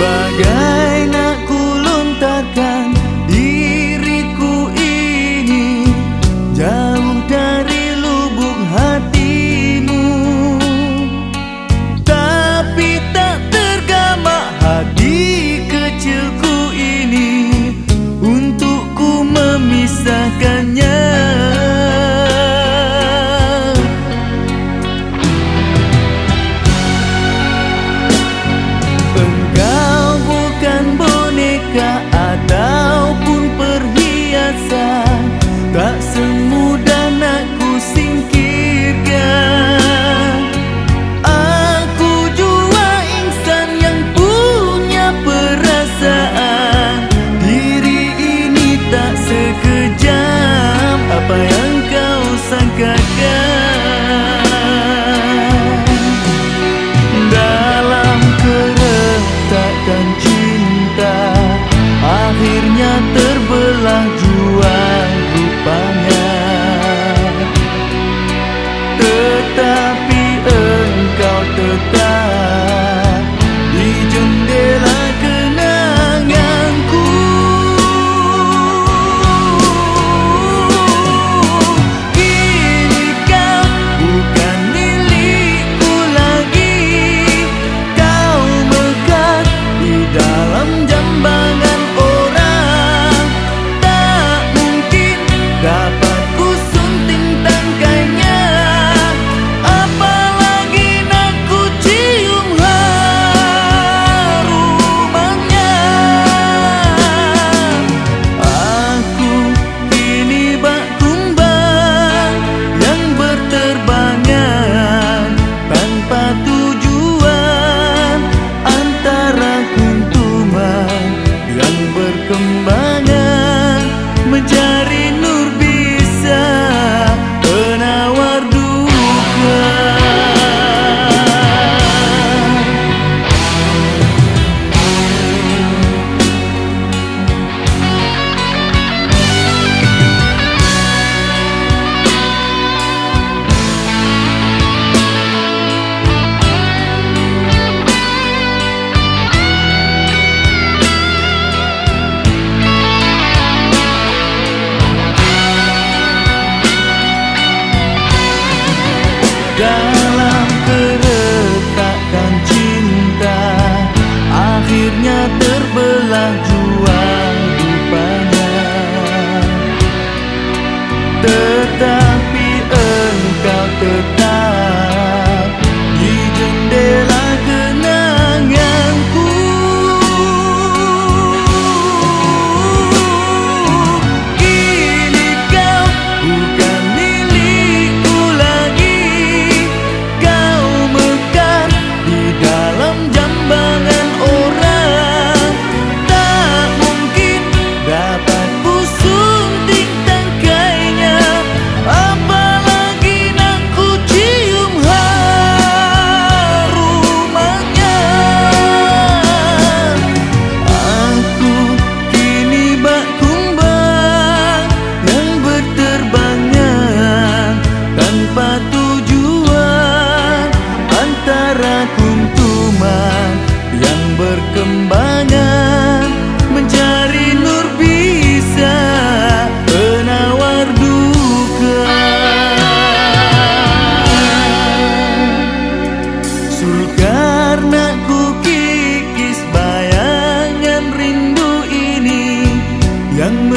sebagai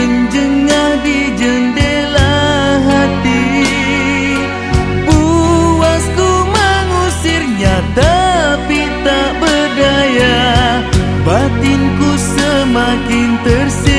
menjengah di jendela hati. Puasku mengusirnya tapi tak berdaya. Batinku semakin tersiksa